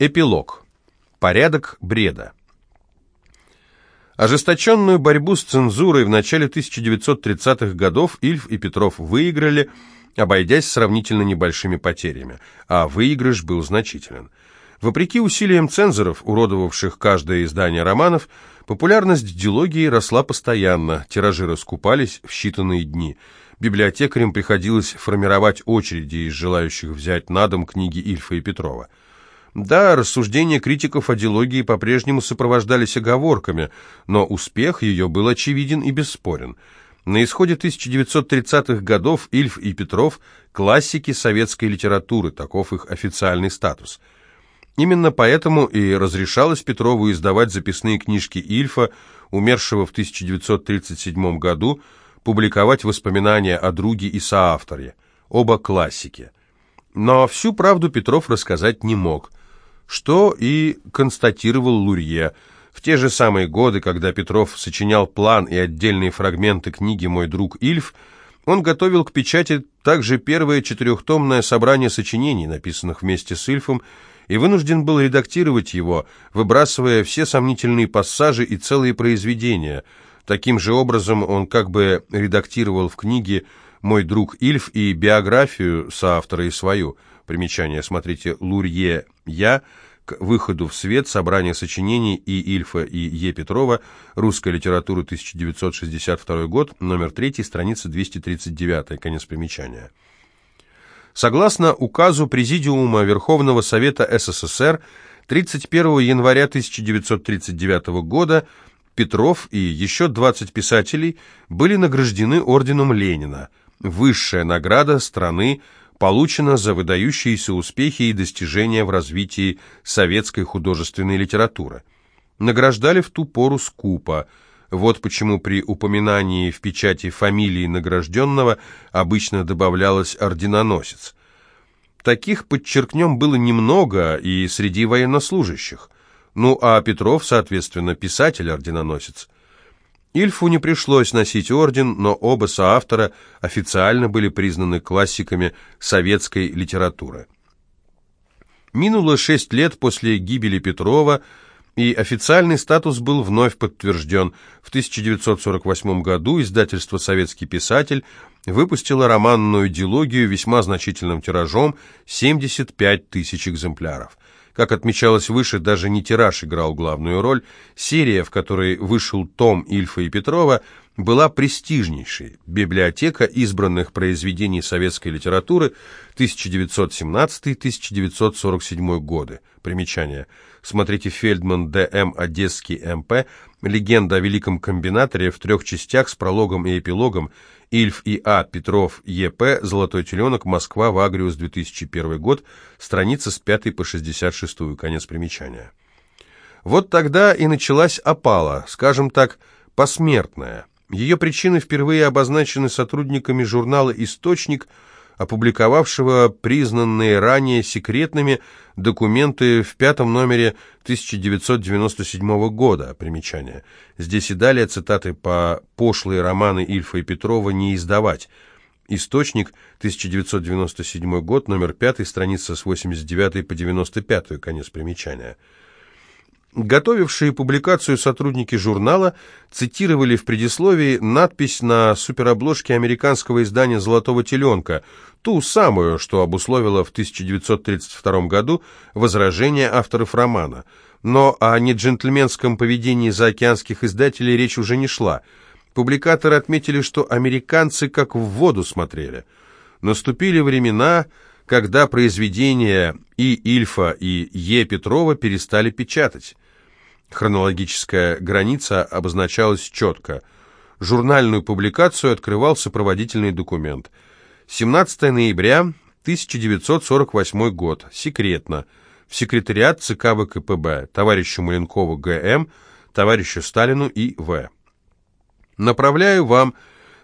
Эпилог. Порядок бреда. Ожесточенную борьбу с цензурой в начале 1930-х годов Ильф и Петров выиграли, обойдясь сравнительно небольшими потерями, а выигрыш был значителен. Вопреки усилиям цензоров, уродовавших каждое издание романов, популярность дилогии росла постоянно, тиражи раскупались в считанные дни. Библиотекарям приходилось формировать очереди из желающих взять на дом книги Ильфа и Петрова. Да, рассуждения критиков о дилогии по-прежнему сопровождались оговорками, но успех ее был очевиден и бесспорен. На исходе 1930-х годов Ильф и Петров – классики советской литературы, таков их официальный статус. Именно поэтому и разрешалось Петрову издавать записные книжки Ильфа, умершего в 1937 году, публиковать воспоминания о друге и соавторе, оба классики. Но всю правду Петров рассказать не мог – что и констатировал Лурье. В те же самые годы, когда Петров сочинял план и отдельные фрагменты книги «Мой друг Ильф», он готовил к печати также первое четырехтомное собрание сочинений, написанных вместе с Ильфом, и вынужден был редактировать его, выбрасывая все сомнительные пассажи и целые произведения. Таким же образом он как бы редактировал в книге «Мой друг Ильф» и биографию соавтора и свою – Примечание. Смотрите «Лурье Я», к выходу в свет собрание сочинений И. Ильфа и Е. Петрова, русская литература, 1962 год, номер 3, страница 239, конец примечания. Согласно указу Президиума Верховного Совета СССР 31 января 1939 года Петров и еще 20 писателей были награждены орденом Ленина, высшая награда страны получено за выдающиеся успехи и достижения в развитии советской художественной литературы. Награждали в ту пору скупо. Вот почему при упоминании в печати фамилии награжденного обычно добавлялось «орденоносец». Таких, подчеркнем, было немного и среди военнослужащих. Ну а Петров, соответственно, писатель-орденоносец – Ильфу не пришлось носить орден, но оба соавтора официально были признаны классиками советской литературы. Минуло шесть лет после гибели Петрова, и официальный статус был вновь подтвержден. В 1948 году издательство «Советский писатель» выпустило романную дилогию весьма значительным тиражом 75 тысяч экземпляров. Как отмечалось выше, даже не тираж играл главную роль. Серия, в которой вышел том Ильфа и Петрова, была престижнейшей. Библиотека избранных произведений советской литературы 1917-1947 годы. Примечание. Смотрите Фельдман Д.М. Одесский М.П. Легенда о великом комбинаторе в трех частях с прологом и эпилогом. Ильф И.А. Петров Е.П. Золотой теленок. Москва. Вагриус. 2001 год. Страница с 5 по 66. Конец примечания. Вот тогда и началась опала, скажем так, посмертная. Ее причины впервые обозначены сотрудниками журнала «Источник», опубликовавшего признанные ранее секретными документы в пятом номере 1997 года. Примечание. Здесь и далее цитаты по пошлые романы Ильфа и Петрова не издавать. Источник, 1997 год, номер 5, страница с 89 по 95, конец примечания. Готовившие публикацию сотрудники журнала цитировали в предисловии надпись на суперобложке американского издания «Золотого теленка», ту самую, что обусловило в 1932 году возражение авторов романа. Но о неджентльменском поведении заокеанских издателей речь уже не шла. Публикаторы отметили, что американцы как в воду смотрели. Наступили времена когда произведения И. Ильфа и Е. Петрова перестали печатать. Хронологическая граница обозначалась четко. Журнальную публикацию открывал сопроводительный документ. 17 ноября 1948 год. Секретно. В секретариат ЦК ВКПБ. Товарищу Маленкову Г.М., товарищу Сталину И. В. Направляю вам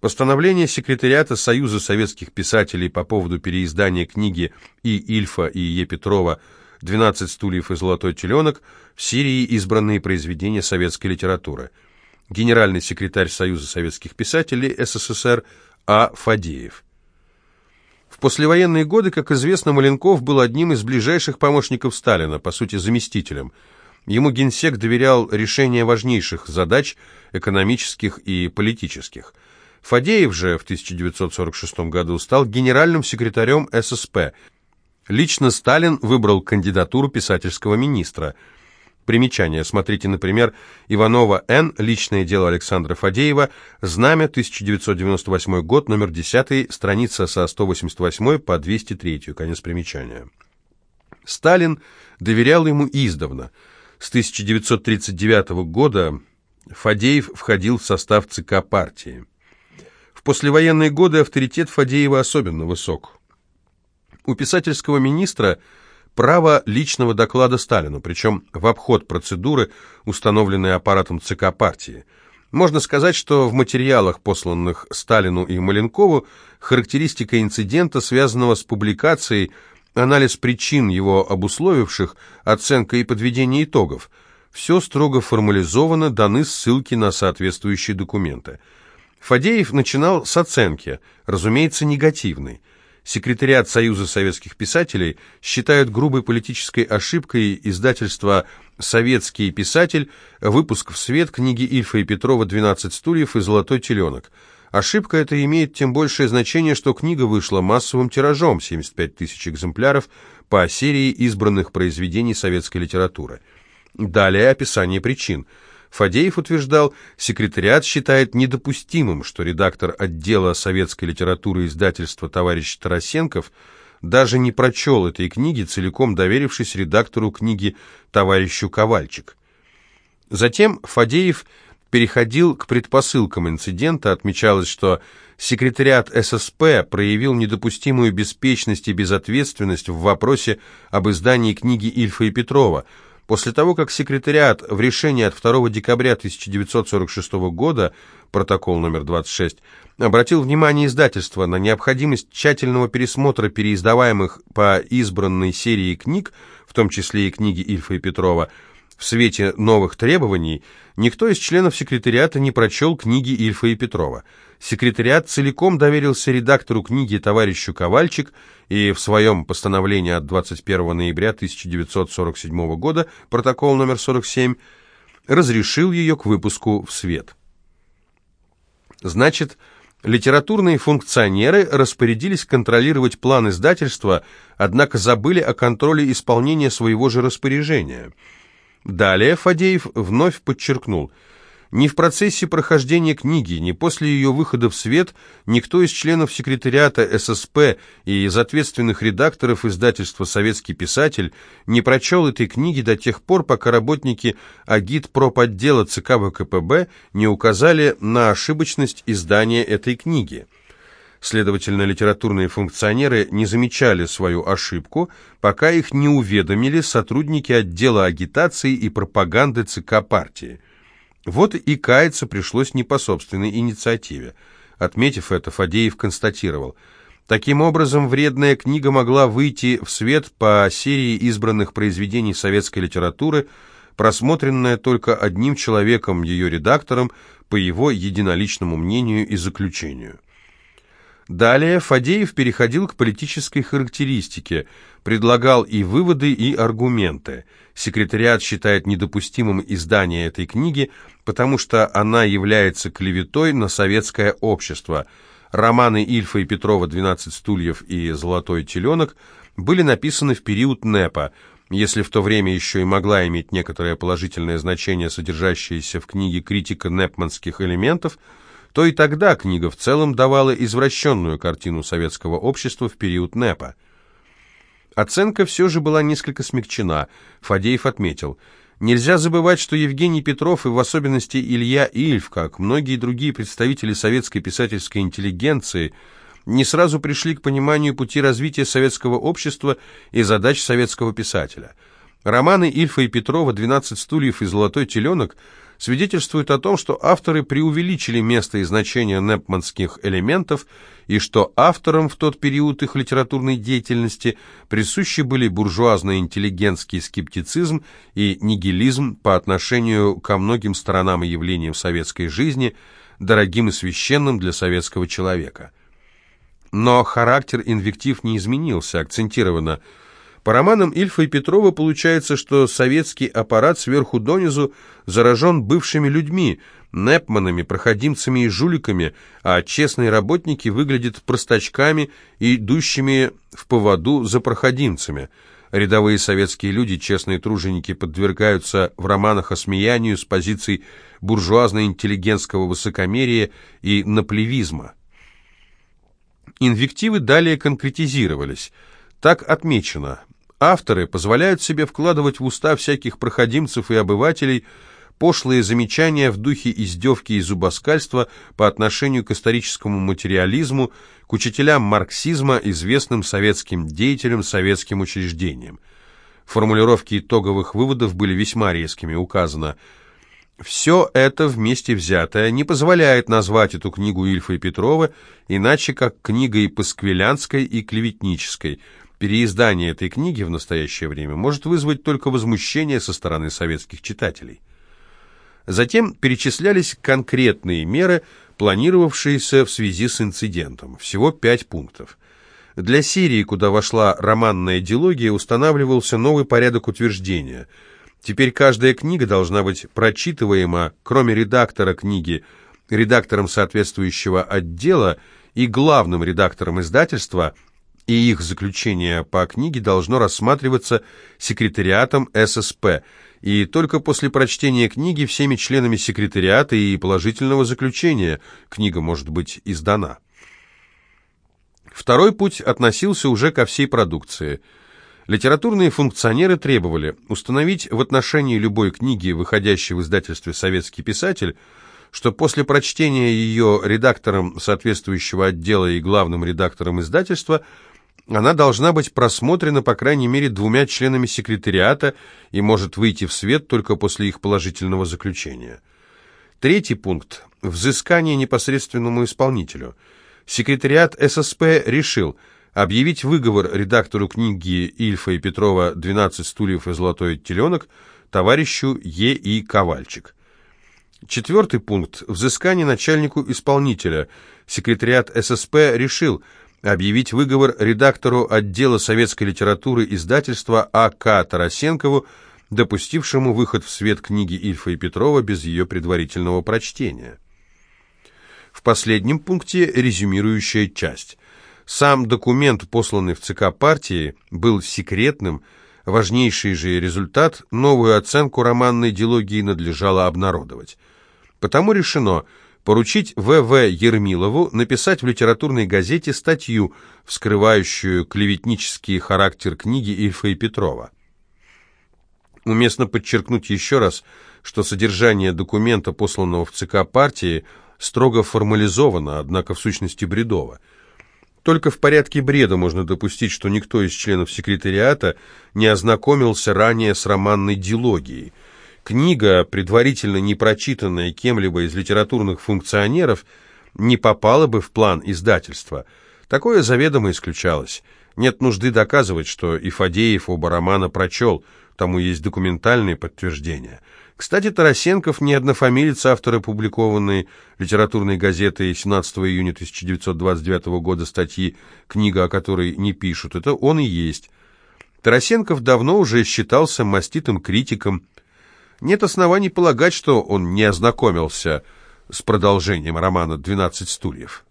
Постановление секретариата Союза советских писателей по поводу переиздания книги И. Ильфа и Е. Петрова «12 стульев и золотой теленок» в Сирии избранные произведения советской литературы. Генеральный секретарь Союза советских писателей СССР А. Фадеев. В послевоенные годы, как известно, Маленков был одним из ближайших помощников Сталина, по сути, заместителем. Ему генсек доверял решение важнейших задач, экономических и политических. Фадеев же в 1946 году стал генеральным секретарем ССП. Лично Сталин выбрал кандидатуру писательского министра – Примечание. Смотрите, например, Иванова Н. Личное дело Александра Фадеева. Знамя. 1998 год. Номер 10. Страница со 188 по 203. Конец примечания. Сталин доверял ему издавна. С 1939 года Фадеев входил в состав ЦК партии. В послевоенные годы авторитет Фадеева особенно высок. У писательского министра – право личного доклада Сталину, причем в обход процедуры, установленной аппаратом ЦК партии. Можно сказать, что в материалах, посланных Сталину и Маленкову, характеристика инцидента, связанного с публикацией, анализ причин его обусловивших, оценка и подведение итогов. Все строго формализовано, даны ссылки на соответствующие документы. Фадеев начинал с оценки, разумеется, негативной. Секретариат Союза советских писателей считают грубой политической ошибкой издательства «Советский писатель» выпуск в свет книги Ильфа и Петрова «12 стульев» и «Золотой теленок». Ошибка эта имеет тем большее значение, что книга вышла массовым тиражом 75 тысяч экземпляров по серии избранных произведений советской литературы. Далее описание причин – Фадеев утверждал, секретариат считает недопустимым, что редактор отдела советской литературы издательства товарищ Тарасенков даже не прочел этой книги, целиком доверившись редактору книги товарищу Ковальчик. Затем Фадеев переходил к предпосылкам инцидента, отмечалось, что секретариат ССП проявил недопустимую беспечность и безответственность в вопросе об издании книги Ильфа и Петрова – После того, как секретариат в решении от 2 декабря 1946 года, протокол номер 26, обратил внимание издательства на необходимость тщательного пересмотра переиздаваемых по избранной серии книг, в том числе и книги Ильфа и Петрова, в свете новых требований, никто из членов секретариата не прочел книги Ильфа и Петрова – секретариат целиком доверился редактору книги товарищу Ковальчик и в своем постановлении от 21 ноября 1947 года, протокол номер 47, разрешил ее к выпуску в свет. Значит, литературные функционеры распорядились контролировать план издательства, однако забыли о контроле исполнения своего же распоряжения. Далее Фадеев вновь подчеркнул – ни в процессе прохождения книги, ни после ее выхода в свет никто из членов секретариата ССП и из ответственных редакторов издательства «Советский писатель» не прочел этой книги до тех пор, пока работники агитпропотдела ЦК ВКПБ не указали на ошибочность издания этой книги. Следовательно, литературные функционеры не замечали свою ошибку, пока их не уведомили сотрудники отдела агитации и пропаганды ЦК партии. Вот и каяться пришлось не по собственной инициативе. Отметив это, Фадеев констатировал. Таким образом, вредная книга могла выйти в свет по серии избранных произведений советской литературы, просмотренная только одним человеком, ее редактором, по его единоличному мнению и заключению. Далее Фадеев переходил к политической характеристике, предлагал и выводы, и аргументы. Секретариат считает недопустимым издание этой книги, потому что она является клеветой на советское общество. Романы Ильфа и Петрова «12 стульев» и «Золотой теленок» были написаны в период НЭПа, если в то время еще и могла иметь некоторое положительное значение, содержащееся в книге критика непманских элементов – то и тогда книга в целом давала извращенную картину советского общества в период НЭПа. Оценка все же была несколько смягчена. Фадеев отметил, нельзя забывать, что Евгений Петров и в особенности Илья Ильф, как многие другие представители советской писательской интеллигенции, не сразу пришли к пониманию пути развития советского общества и задач советского писателя. Романы Ильфа и Петрова «12 стульев» и «Золотой теленок» свидетельствует о том, что авторы преувеличили место и значение непманских элементов и что авторам в тот период их литературной деятельности присущи были буржуазно-интеллигентский скептицизм и нигилизм по отношению ко многим сторонам и явлениям советской жизни, дорогим и священным для советского человека. Но характер инвектив не изменился, акцентировано. По романам Ильфа и Петрова получается, что советский аппарат сверху донизу заражен бывшими людьми, непманами, проходимцами и жуликами, а честные работники выглядят простачками идущими в поводу за проходимцами. Рядовые советские люди, честные труженики, подвергаются в романах осмеянию с позиций буржуазно-интеллигентского высокомерия и наплевизма. Инвективы далее конкретизировались. Так отмечено, авторы позволяют себе вкладывать в уста всяких проходимцев и обывателей пошлые замечания в духе издевки и зубоскальства по отношению к историческому материализму, к учителям марксизма, известным советским деятелям, советским учреждениям. Формулировки итоговых выводов были весьма резкими, указано – все это вместе взятое не позволяет назвать эту книгу Ильфа и Петрова иначе как книгой пасквилянской и клеветнической. Переиздание этой книги в настоящее время может вызвать только возмущение со стороны советских читателей. Затем перечислялись конкретные меры, планировавшиеся в связи с инцидентом. Всего пять пунктов. Для Сирии, куда вошла романная диалогия, устанавливался новый порядок утверждения – Теперь каждая книга должна быть прочитываема, кроме редактора книги, редактором соответствующего отдела и главным редактором издательства, и их заключение по книге должно рассматриваться секретариатом ССП, и только после прочтения книги всеми членами секретариата и положительного заключения книга может быть издана. Второй путь относился уже ко всей продукции – Литературные функционеры требовали установить в отношении любой книги, выходящей в издательстве «Советский писатель», что после прочтения ее редактором соответствующего отдела и главным редактором издательства она должна быть просмотрена по крайней мере двумя членами секретариата и может выйти в свет только после их положительного заключения. Третий пункт – взыскание непосредственному исполнителю. Секретариат ССП решил – объявить выговор редактору книги Ильфа и Петрова «12 стульев и золотой теленок» товарищу Е. И. Ковальчик. Четвертый пункт. Взыскание начальнику исполнителя. Секретариат ССП решил объявить выговор редактору отдела советской литературы издательства А.К. Тарасенкову, допустившему выход в свет книги Ильфа и Петрова без ее предварительного прочтения. В последнем пункте резюмирующая часть – сам документ, посланный в ЦК партии, был секретным, важнейший же результат, новую оценку романной дилогии надлежало обнародовать. Потому решено поручить В.В. Ермилову написать в литературной газете статью, вскрывающую клеветнический характер книги Ильфа и Петрова. Уместно подчеркнуть еще раз, что содержание документа, посланного в ЦК партии, строго формализовано, однако в сущности бредово. Только в порядке бреда можно допустить, что никто из членов секретариата не ознакомился ранее с романной дилогией. Книга, предварительно не прочитанная кем-либо из литературных функционеров, не попала бы в план издательства. Такое заведомо исключалось. Нет нужды доказывать, что и Фадеев оба романа прочел, тому есть документальные подтверждения – кстати, Тарасенков не однофамилец автора опубликованной литературной газеты 17 июня 1929 года статьи «Книга, о которой не пишут». Это он и есть. Тарасенков давно уже считался маститым критиком. Нет оснований полагать, что он не ознакомился с продолжением романа «12 стульев».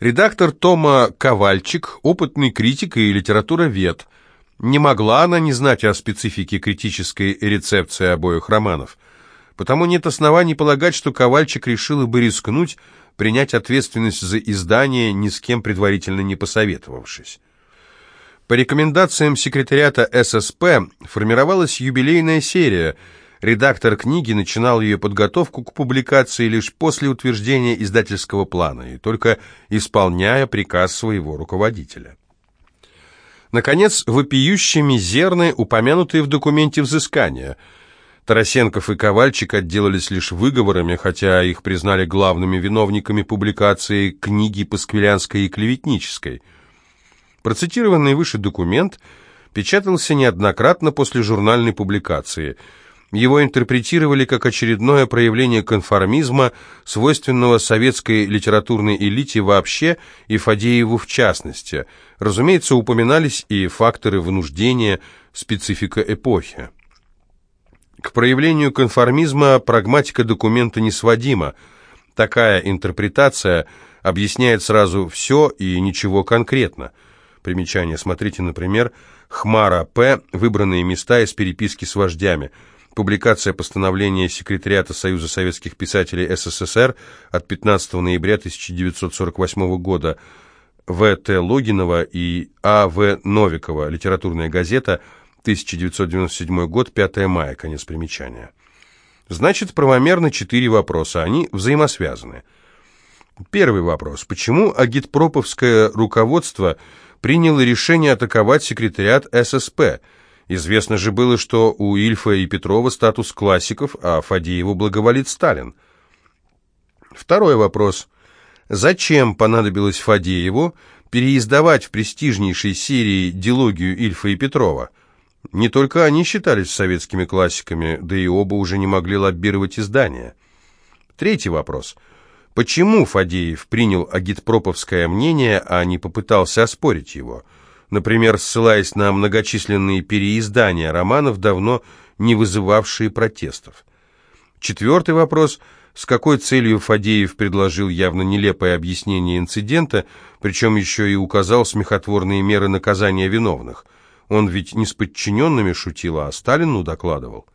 Редактор Тома Ковальчик, опытный критик и литературовед – не могла она не знать о специфике критической рецепции обоих романов. Потому нет оснований полагать, что Ковальчик решила бы рискнуть принять ответственность за издание, ни с кем предварительно не посоветовавшись. По рекомендациям секретариата ССП формировалась юбилейная серия. Редактор книги начинал ее подготовку к публикации лишь после утверждения издательского плана и только исполняя приказ своего руководителя. Наконец, вопиюще мизерны, упомянутые в документе взыскания. Тарасенков и Ковальчик отделались лишь выговорами, хотя их признали главными виновниками публикации книги Пасквилянской и Клеветнической. Процитированный выше документ печатался неоднократно после журнальной публикации. его интерпретировали как очередное проявление конформизма, свойственного советской литературной элите вообще и Фадееву в частности. Разумеется, упоминались и факторы вынуждения, специфика эпохи. К проявлению конформизма прагматика документа не сводима. Такая интерпретация объясняет сразу все и ничего конкретно. Примечание. Смотрите, например, «Хмара П. Выбранные места из переписки с вождями». Публикация постановления Секретариата Союза советских писателей СССР от 15 ноября 1948 года В.Т. Логинова и А.В. Новикова. Литературная газета, 1997 год, 5 мая. Конец примечания. Значит, правомерно четыре вопроса. Они взаимосвязаны. Первый вопрос. Почему агитпроповское руководство приняло решение атаковать секретариат ССП – Известно же было, что у Ильфа и Петрова статус классиков, а Фадееву благоволит Сталин. Второй вопрос. Зачем понадобилось Фадееву переиздавать в престижнейшей серии дилогию Ильфа и Петрова? Не только они считались советскими классиками, да и оба уже не могли лоббировать издание. Третий вопрос. Почему Фадеев принял агитпроповское мнение, а не попытался оспорить его? например, ссылаясь на многочисленные переиздания романов, давно не вызывавшие протестов. Четвертый вопрос – с какой целью Фадеев предложил явно нелепое объяснение инцидента, причем еще и указал смехотворные меры наказания виновных? Он ведь не с подчиненными шутил, а Сталину докладывал.